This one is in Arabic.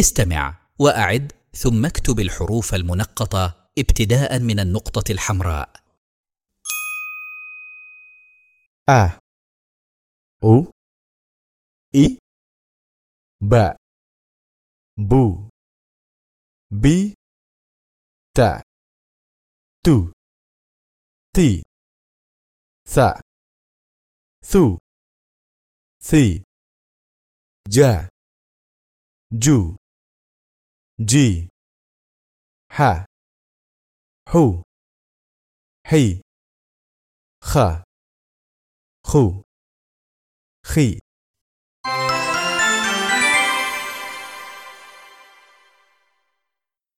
استمع وأعد ثم اكتب الحروف المنقطة ابتداء من النقطة الحمراء. a u i ba bu bi ta tu ti sa su si ja ju g H who hey ha who hey